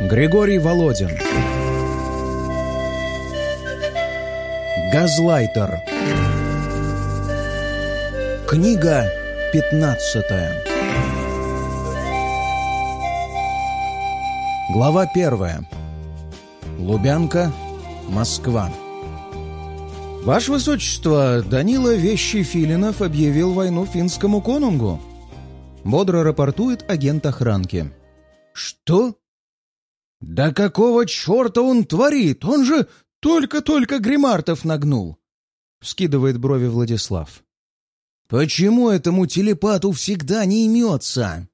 Григорий Володин Газлайтер Книга пятнадцатая Глава первая Лубянка, Москва Ваше Высочество, Данила Вещий Филинов объявил войну финскому конунгу. Бодро рапортует агент охранки. Что? «Да какого черта он творит? Он же только-только гримартов нагнул!» — вскидывает брови Владислав. «Почему этому телепату всегда не имется?»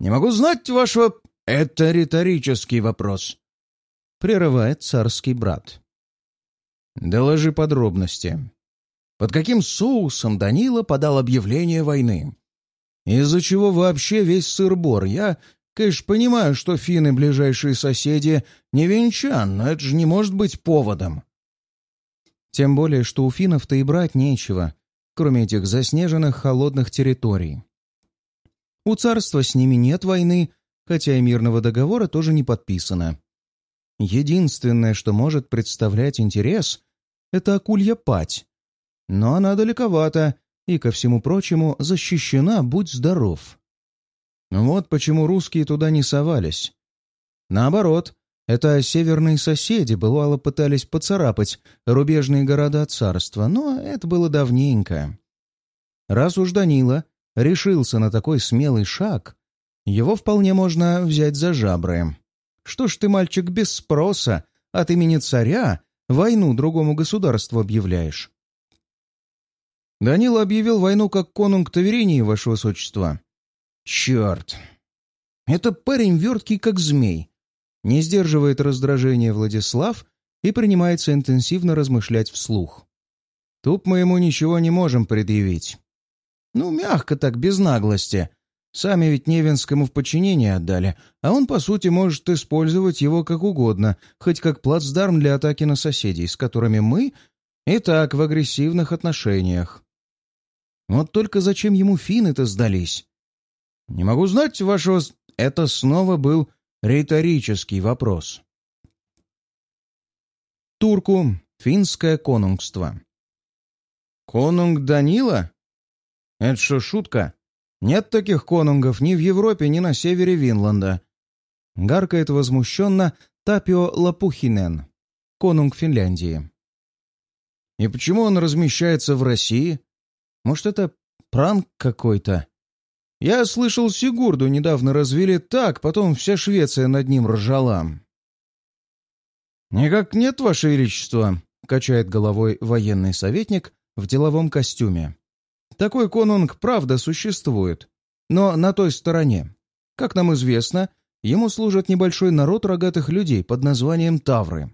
«Не могу знать вашего...» «Это риторический вопрос», — прерывает царский брат. «Доложи подробности. Под каким соусом Данила подал объявление войны? Из-за чего вообще весь сыр-бор? Я Конечно, понимаю, что финны — ближайшие соседи, не венчан, но это же не может быть поводом. Тем более, что у финнов-то и брать нечего, кроме этих заснеженных холодных территорий. У царства с ними нет войны, хотя и мирного договора тоже не подписано. Единственное, что может представлять интерес, это акулья пать. Но она далековата и, ко всему прочему, защищена, будь здоров. Вот почему русские туда не совались. Наоборот, это северные соседи, бывало, пытались поцарапать рубежные города царства, но это было давненько. Раз уж Данила решился на такой смелый шаг, его вполне можно взять за жабры. Что ж ты, мальчик, без спроса от имени царя войну другому государству объявляешь? Данила объявил войну как конунг Таверинии, ваше высочество. Черт! Это парень верткий, как змей. Не сдерживает раздражение Владислав и принимается интенсивно размышлять вслух. Тут мы ему ничего не можем предъявить. Ну, мягко так, без наглости. Сами ведь Невинскому в подчинение отдали, а он, по сути, может использовать его как угодно, хоть как плацдарм для атаки на соседей, с которыми мы и так в агрессивных отношениях. Вот только зачем ему финны-то сдались? «Не могу знать вашего...» Это снова был риторический вопрос. Турку. Финское конунгство. «Конунг Данила? Это что, шутка? Нет таких конунгов ни в Европе, ни на севере Винланда». Гаркает возмущенно Тапио Лапухинен, конунг Финляндии. «И почему он размещается в России? Может, это пранк какой-то?» Я слышал, Сигурду недавно развели так, потом вся Швеция над ним ржала. «Никак нет, Ваше Величество», — качает головой военный советник в деловом костюме. «Такой конунг, правда, существует, но на той стороне. Как нам известно, ему служит небольшой народ рогатых людей под названием Тавры.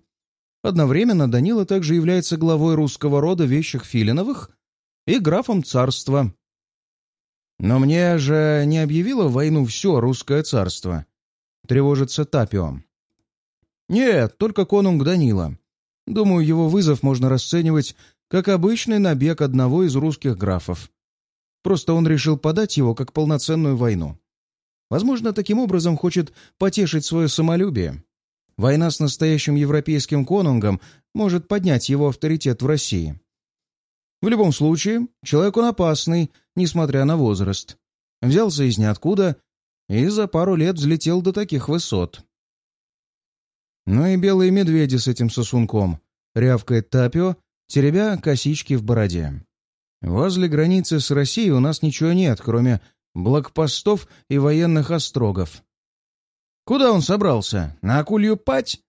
Одновременно Данила также является главой русского рода вещих Филиновых и графом царства, «Но мне же не объявило войну все русское царство», — тревожится Тапио. «Нет, только конунг Данила. Думаю, его вызов можно расценивать как обычный набег одного из русских графов. Просто он решил подать его как полноценную войну. Возможно, таким образом хочет потешить свое самолюбие. Война с настоящим европейским конунгом может поднять его авторитет в России. В любом случае, человек он опасный, несмотря на возраст. Взялся из ниоткуда и за пару лет взлетел до таких высот. Ну и белые медведи с этим сосунком, рявкает Тапио, теребя косички в бороде. Возле границы с Россией у нас ничего нет, кроме блокпостов и военных острогов. Куда он собрался? На акулью пать?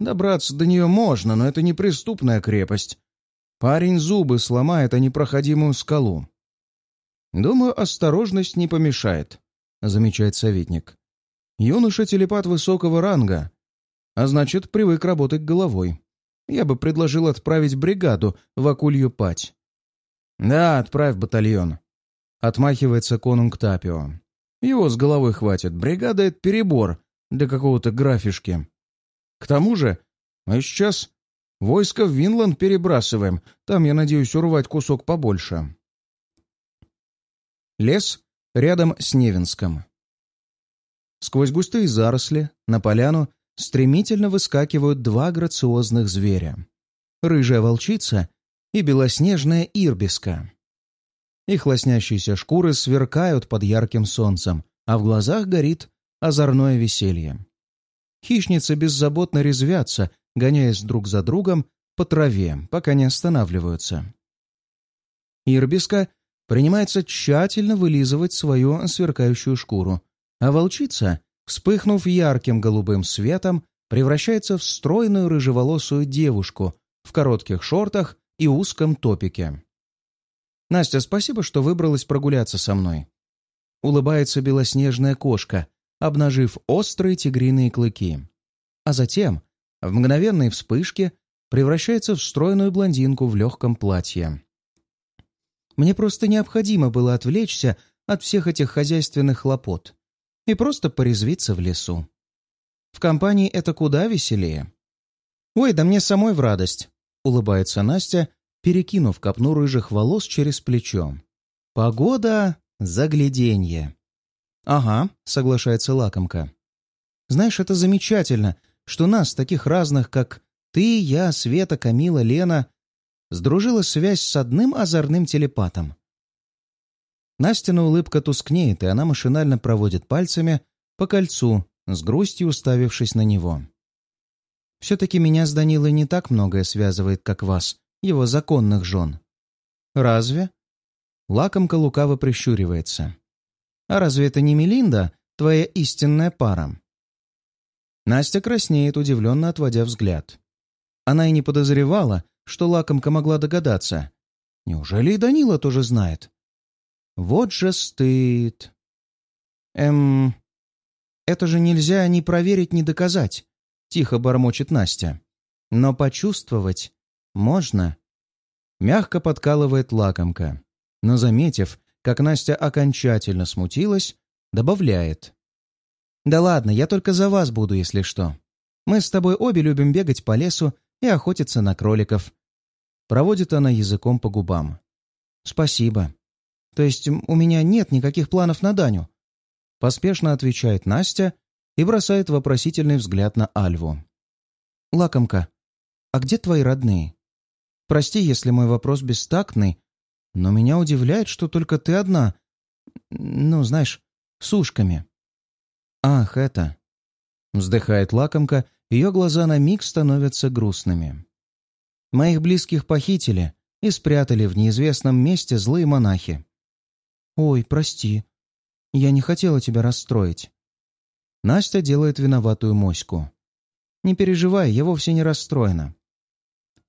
Добраться до нее можно, но это не преступная крепость. Парень зубы сломает о непроходимую скалу. «Думаю, осторожность не помешает», — замечает советник. «Юноша телепат высокого ранга, а значит, привык работать головой. Я бы предложил отправить бригаду в Акулью Пать». «Да, отправь батальон», — отмахивается конунг Тапио. «Его с головой хватит. Бригада — это перебор для какого-то графишки. К тому же мы сейчас Войско в Винланд перебрасываем. Там, я надеюсь, урвать кусок побольше. Лес рядом с Невинском. сквозь густые заросли, на поляну стремительно выскакивают два грациозных зверя. Рыжая волчица и белоснежная ирбиска. Их лоснящиеся шкуры сверкают под ярким солнцем, а в глазах горит озорное веселье. Хищницы беззаботно резвятся, гоняясь друг за другом по траве, пока не останавливаются. Ирбиска принимается тщательно вылизывать свою сверкающую шкуру, а волчица, вспыхнув ярким голубым светом, превращается в стройную рыжеволосую девушку в коротких шортах и узком топике. «Настя, спасибо, что выбралась прогуляться со мной». Улыбается белоснежная кошка, обнажив острые тигриные клыки. А затем, в мгновенной вспышке, превращается в стройную блондинку в легком платье. Мне просто необходимо было отвлечься от всех этих хозяйственных хлопот и просто порезвиться в лесу. В компании это куда веселее. «Ой, да мне самой в радость!» — улыбается Настя, перекинув копну рыжих волос через плечо. «Погода — загляденье!» «Ага», — соглашается лакомка. «Знаешь, это замечательно, что нас, таких разных, как ты, я, Света, Камила, Лена, сдружила связь с одним озорным телепатом. Настина улыбка тускнеет, и она машинально проводит пальцами по кольцу, с грустью уставившись на него. «Все-таки меня с Данилой не так многое связывает, как вас, его законных жен». «Разве?» Лакомка лукаво прищуривается. «А разве это не Мелинда, твоя истинная пара?» Настя краснеет, удивленно отводя взгляд. Она и не подозревала, что лакомка могла догадаться. Неужели и Данила тоже знает? Вот же стыд. Эм... Это же нельзя ни проверить, ни доказать, тихо бормочет Настя. Но почувствовать можно. Мягко подкалывает лакомка, но, заметив, как Настя окончательно смутилась, добавляет. «Да ладно, я только за вас буду, если что. Мы с тобой обе любим бегать по лесу и охотиться на кроликов. Проводит она языком по губам. «Спасибо. То есть у меня нет никаких планов на Даню?» Поспешно отвечает Настя и бросает вопросительный взгляд на Альву. «Лакомка, а где твои родные? Прости, если мой вопрос бестактный, но меня удивляет, что только ты одна. Ну, знаешь, с ушками». «Ах, это...» Вздыхает лакомка ее глаза на миг становятся грустными. Моих близких похитили и спрятали в неизвестном месте злые монахи. «Ой, прости. Я не хотела тебя расстроить». Настя делает виноватую моську. «Не переживай, я вовсе не расстроена».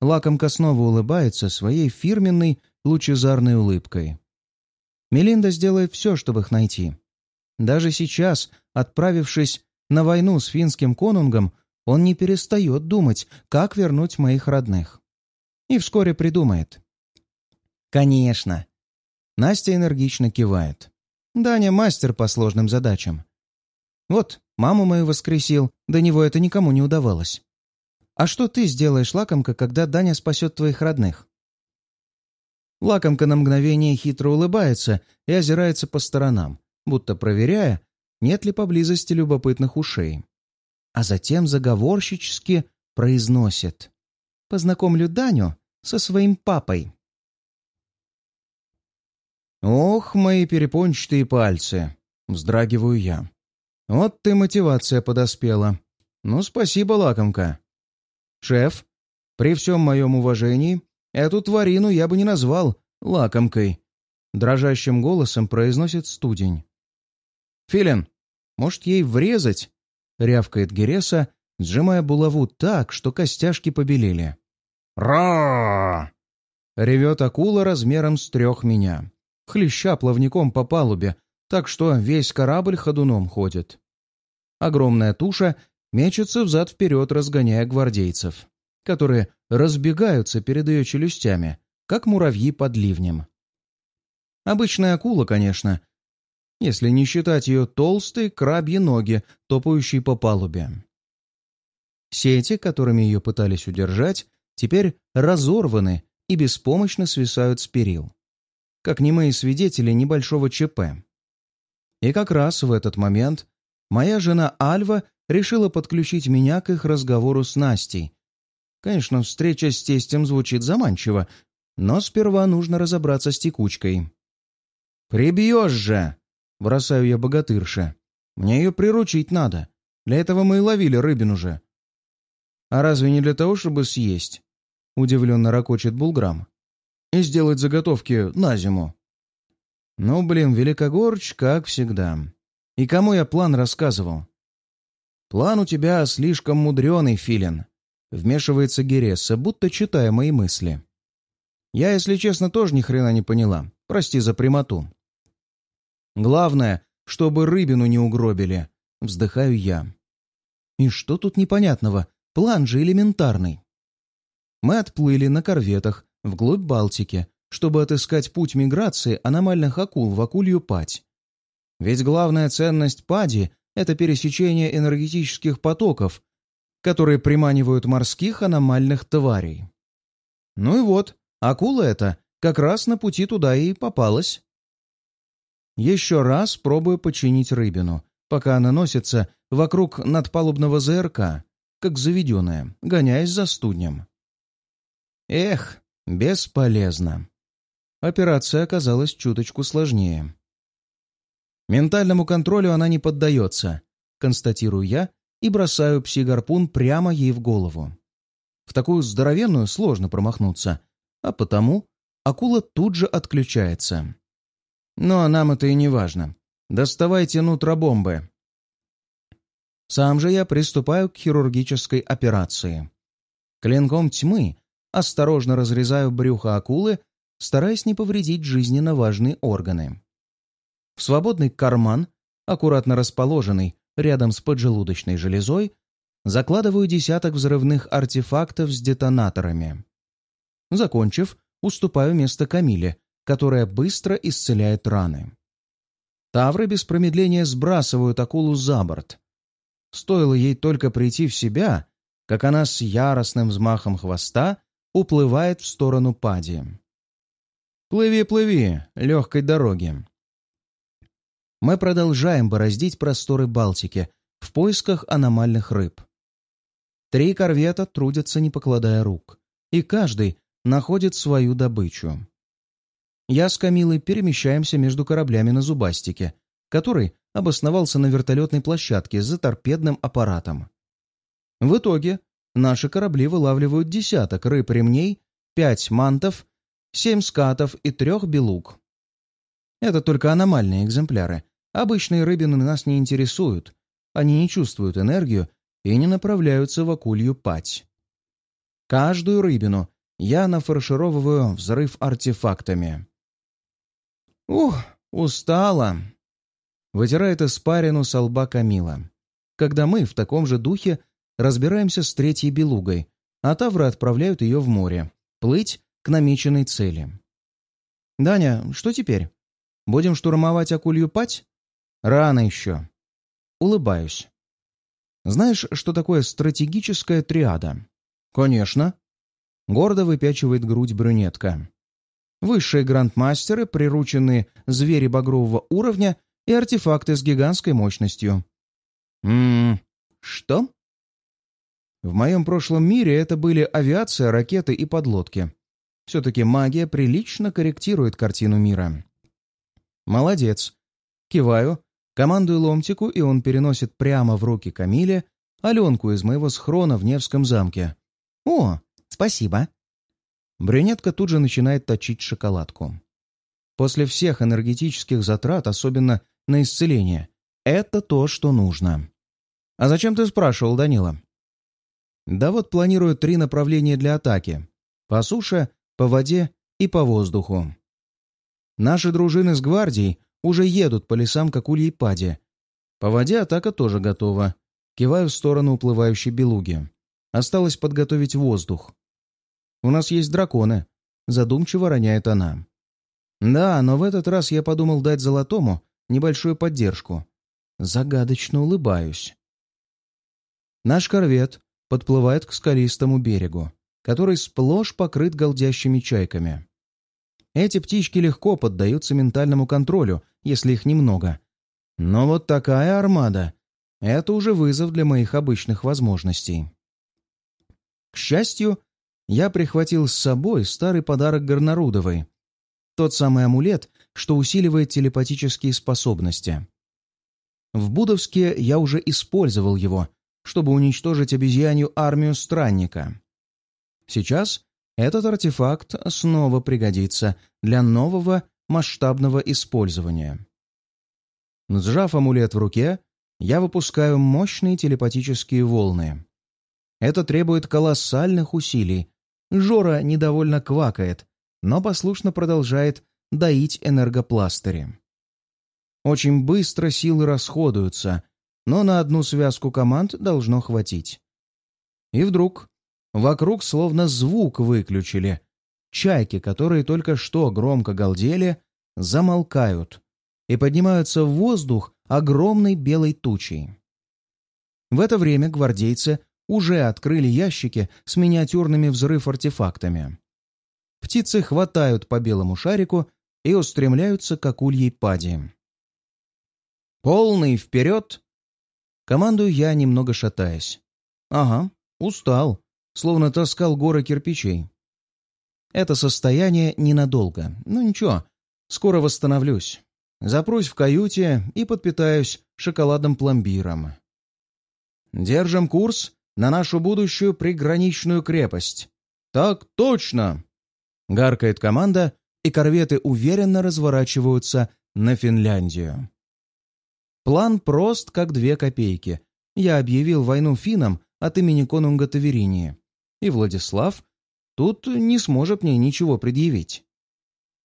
Лакомка снова улыбается своей фирменной лучезарной улыбкой. Мелинда сделает все, чтобы их найти. Даже сейчас, отправившись на войну с финским конунгом, он не перестает думать, как вернуть моих родных. И вскоре придумает. «Конечно!» Настя энергично кивает. «Даня мастер по сложным задачам. Вот, маму мою воскресил, до него это никому не удавалось. А что ты сделаешь, лакомка, когда Даня спасет твоих родных?» Лакомка на мгновение хитро улыбается и озирается по сторонам, будто проверяя, нет ли поблизости любопытных ушей а затем заговорщически произносит «Познакомлю Даню со своим папой». «Ох, мои перепончатые пальцы!» — вздрагиваю я. «Вот ты мотивация подоспела. Ну, спасибо, лакомка. Шеф, при всем моем уважении, эту тварину я бы не назвал лакомкой», — дрожащим голосом произносит студень. «Филин, может, ей врезать?» — рявкает Гереса, сжимая булаву так, что костяшки побелели. «Ра!» — ревет акула размером с трех меня, хлеща плавником по палубе, так что весь корабль ходуном ходит. Огромная туша мечется взад-вперед, разгоняя гвардейцев, которые разбегаются перед ее челюстями, как муравьи под ливнем. Обычная акула, конечно, если не считать ее толстые крабьи ноги, топающие по палубе. Сети, которыми ее пытались удержать, теперь разорваны и беспомощно свисают с перил, как немые свидетели небольшого ЧП. И как раз в этот момент моя жена Альва решила подключить меня к их разговору с Настей. Конечно, встреча с тестем звучит заманчиво, но сперва нужно разобраться с текучкой. «Прибьешь же!» — бросаю я богатырше. «Мне ее приручить надо. Для этого мы и ловили рыбину же». «А разве не для того, чтобы съесть?» — удивленно ракочет Булграм. «И сделать заготовки на зиму». «Ну, блин, Великогорч, как всегда. И кому я план рассказывал?» «План у тебя слишком мудреный, Филин», — вмешивается Гересса, будто читая мои мысли. «Я, если честно, тоже ни хрена не поняла. Прости за прямоту». «Главное, чтобы рыбину не угробили», — вздыхаю я. «И что тут непонятного? План же элементарный». Мы отплыли на корветах вглубь Балтики, чтобы отыскать путь миграции аномальных акул в акулью падь. Ведь главная ценность пади это пересечение энергетических потоков, которые приманивают морских аномальных тварей. Ну и вот, акула эта как раз на пути туда и попалась. Еще раз пробую починить рыбину, пока она носится вокруг надпалубного ЗРК, как заведенная, гоняясь за студнем. Эх, бесполезно. Операция оказалась чуточку сложнее. Ментальному контролю она не поддается, констатирую я и бросаю пси-гарпун прямо ей в голову. В такую здоровенную сложно промахнуться, а потому акула тут же отключается. Но нам это и не важно. Доставайте нутробомбы. Сам же я приступаю к хирургической операции. Клинком тьмы осторожно разрезаю брюхо акулы, стараясь не повредить жизненно важные органы. В свободный карман, аккуратно расположенный рядом с поджелудочной железой, закладываю десяток взрывных артефактов с детонаторами. Закончив, уступаю место Камиле, которая быстро исцеляет раны. Тавры без промедления сбрасывают акулу за борт. Стоило ей только прийти в себя, как она с яростным взмахом хвоста уплывает в сторону пади. «Плыви, плыви, легкой дороги!» Мы продолжаем бороздить просторы Балтики в поисках аномальных рыб. Три корвета трудятся, не покладая рук, и каждый находит свою добычу. Я с Камилой перемещаемся между кораблями на Зубастике, который обосновался на вертолетной площадке за торпедным аппаратом. В итоге наши корабли вылавливают десяток рыб-ремней, пять мантов, семь скатов и трех белуг. Это только аномальные экземпляры, Обычные рыбины нас не интересуют. Они не чувствуют энергию и не направляются в акулью пать. Каждую рыбину я нафаршировываю взрыв артефактами. «Ух, устала!» Вытирает испарину со лба Камила. Когда мы в таком же духе разбираемся с третьей белугой, а тавры отправляют ее в море, плыть к намеченной цели. «Даня, что теперь? Будем штурмовать акулью пать?» Рано еще. Улыбаюсь. Знаешь, что такое стратегическая триада? Конечно. Гордо выпячивает грудь брюнетка. Высшие грандмастеры, прирученные звери багрового уровня и артефакты с гигантской мощностью. Ммм, что? В моем прошлом мире это были авиация, ракеты и подлодки. Все-таки магия прилично корректирует картину мира. Молодец. Киваю, Командую ломтику, и он переносит прямо в руки Камиле Аленку из моего схрона в Невском замке. «О, спасибо!» Брюнетка тут же начинает точить шоколадку. После всех энергетических затрат, особенно на исцеление, это то, что нужно. «А зачем ты спрашивал, Данила?» «Да вот планирую три направления для атаки. По суше, по воде и по воздуху. Наши дружины с гвардией уже едут по лесам к акульей паде. По воде атака тоже готова. Киваю в сторону уплывающей белуги. Осталось подготовить воздух. «У нас есть драконы», — задумчиво роняет она. «Да, но в этот раз я подумал дать Золотому небольшую поддержку. Загадочно улыбаюсь. Наш корвет подплывает к скалистому берегу, который сплошь покрыт голдящими чайками. Эти птички легко поддаются ментальному контролю, если их немного. Но вот такая армада Это уже вызов для моих обычных возможностей. К счастью, я прихватил с собой старый подарок Горнарудовой. Тот самый амулет, что усиливает телепатические способности. В Будовске я уже использовал его, чтобы уничтожить обезьянью армию странника. Сейчас этот артефакт снова пригодится для нового масштабного использования. Сжав амулет в руке, я выпускаю мощные телепатические волны. Это требует колоссальных усилий. Жора недовольно квакает, но послушно продолжает доить энергопластыри. Очень быстро силы расходуются, но на одну связку команд должно хватить. И вдруг вокруг словно звук выключили. Чайки, которые только что громко галдели, замолкают и поднимаются в воздух огромной белой тучей. В это время гвардейцы уже открыли ящики с миниатюрными взрыв-артефактами. Птицы хватают по белому шарику и устремляются к акульей пади. «Полный вперед!» Командую я, немного шатаясь. «Ага, устал, словно таскал горы кирпичей. Это состояние ненадолго. Ну ничего, скоро восстановлюсь. Запрусь в каюте и подпитаюсь шоколадным пломбиром. Держим курс на нашу будущую приграничную крепость. Так точно! Гаркает команда, и корветы уверенно разворачиваются на Финляндию. План прост, как две копейки. Я объявил войну финнам от имени конунга Таверинии, и Владислав тут не сможет мне ничего предъявить.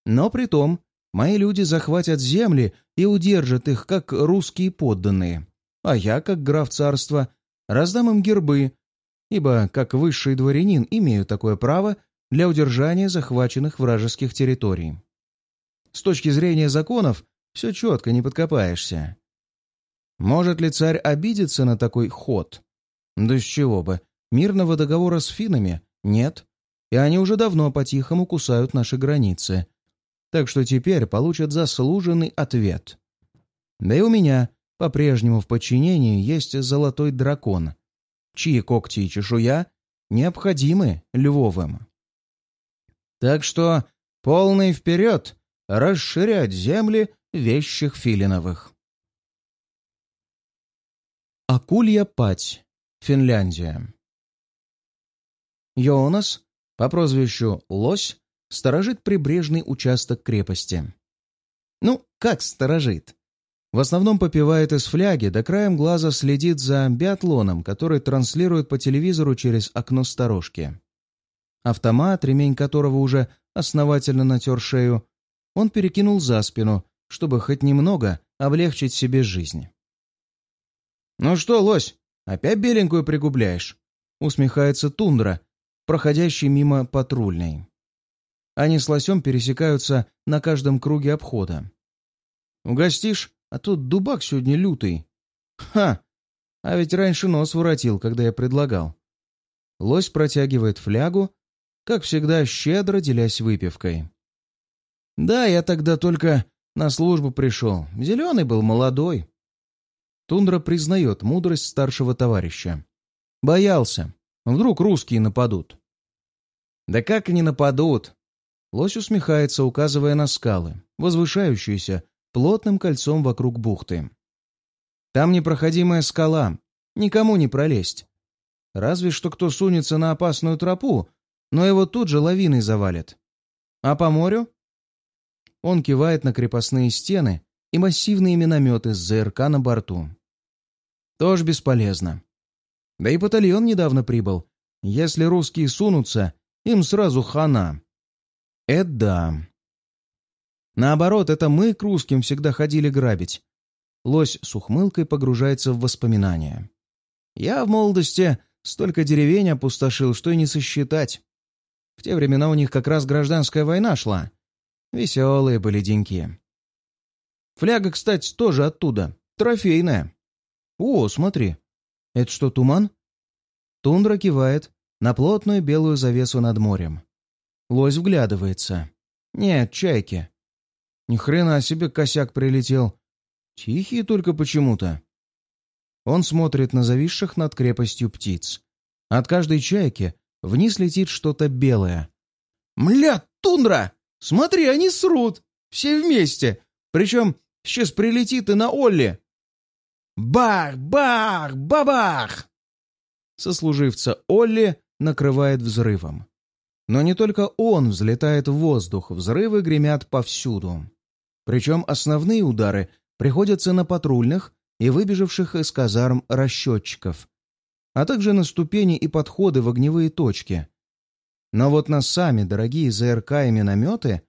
Но при том мои люди захватят земли и удержат их, как русские подданные, а я, как граф царства, раздам им гербы, ибо, как высший дворянин, имею такое право для удержания захваченных вражеских территорий. С точки зрения законов все четко, не подкопаешься. Может ли царь обидеться на такой ход? Да с чего бы? Мирного договора с финнами нет, и они уже давно по-тихому кусают наши границы. Так что теперь получат заслуженный ответ. Да и у меня по-прежнему в подчинении есть золотой дракон, чьи когти и чешуя необходимы Львовым. Так что полный вперед расширять земли вещих филиновых. Акулья Пать, Финляндия. Йонас, по прозвищу Лось, сторожит прибрежный участок крепости. Ну, как сторожит? В основном попивает из фляги, да краем глаза следит за биатлоном, который транслирует по телевизору через окно сторожки. Автомат, ремень которого уже основательно натер шею, он перекинул за спину, чтобы хоть немного облегчить себе жизнь. «Ну что, лось, опять беленькую пригубляешь?» — усмехается тундра, проходящий мимо патрульной. Они с лосем пересекаются на каждом круге обхода. «Угостишь? А тут дубак сегодня лютый». «Ха! А ведь раньше нос воротил, когда я предлагал». Лось протягивает флягу, как всегда, щедро делясь выпивкой. «Да, я тогда только на службу пришел. Зеленый был, молодой». Тундра признает мудрость старшего товарища. Боялся. Вдруг русские нападут. Да как они нападут? Лось усмехается, указывая на скалы, возвышающиеся плотным кольцом вокруг бухты. Там непроходимая скала, никому не пролезть. Разве что кто сунется на опасную тропу, но его тут же лавиной завалит. А по морю? Он кивает на крепостные стены и массивные минометы с ЗРК на борту. Тоже бесполезно. Да и батальон недавно прибыл. Если русские сунутся, им сразу хана. Это да. Наоборот, это мы к русским всегда ходили грабить. Лось с ухмылкой погружается в воспоминания. Я в молодости столько деревень опустошил, что и не сосчитать. В те времена у них как раз гражданская война шла. Веселые были деньки. Фляга, кстати, тоже оттуда. Трофейная. О, смотри. Это что, туман? Тундра кивает на плотную белую завесу над морем. Лось вглядывается. Нет, чайки. Ни хрена себе косяк прилетел. Тихие только почему-то. Он смотрит на зависших над крепостью птиц. От каждой чайки вниз летит что-то белое. «Мля, тундра! Смотри, они срут! Все вместе! Причем сейчас прилетит и на Олли!» Бах! Бах! Бабах! Сослуживца Олли накрывает взрывом. Но не только он взлетает в воздух, взрывы гремят повсюду. Причем основные удары приходятся на патрульных и выбежавших из казарм расчетчиков, а также на ступени и подходы в огневые точки. Но вот на сами дорогие ЗРК и минометы,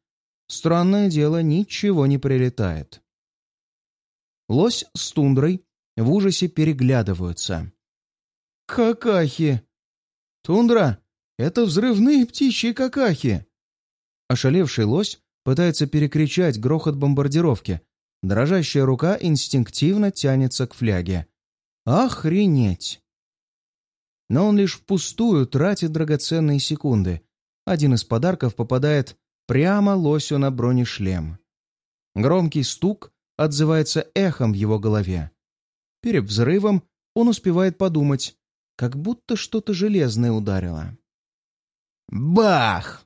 странное дело, ничего не прилетает. Лось с тундрой в ужасе переглядываются. «Какахи! Тундра, это взрывные птичьи какахи!» Ошалевший лось пытается перекричать грохот бомбардировки. Дрожащая рука инстинктивно тянется к фляге. «Охренеть!» Но он лишь впустую тратит драгоценные секунды. Один из подарков попадает прямо лосю на бронешлем. Громкий стук отзывается эхом в его голове. Перед взрывом он успевает подумать, как будто что-то железное ударило. Бах!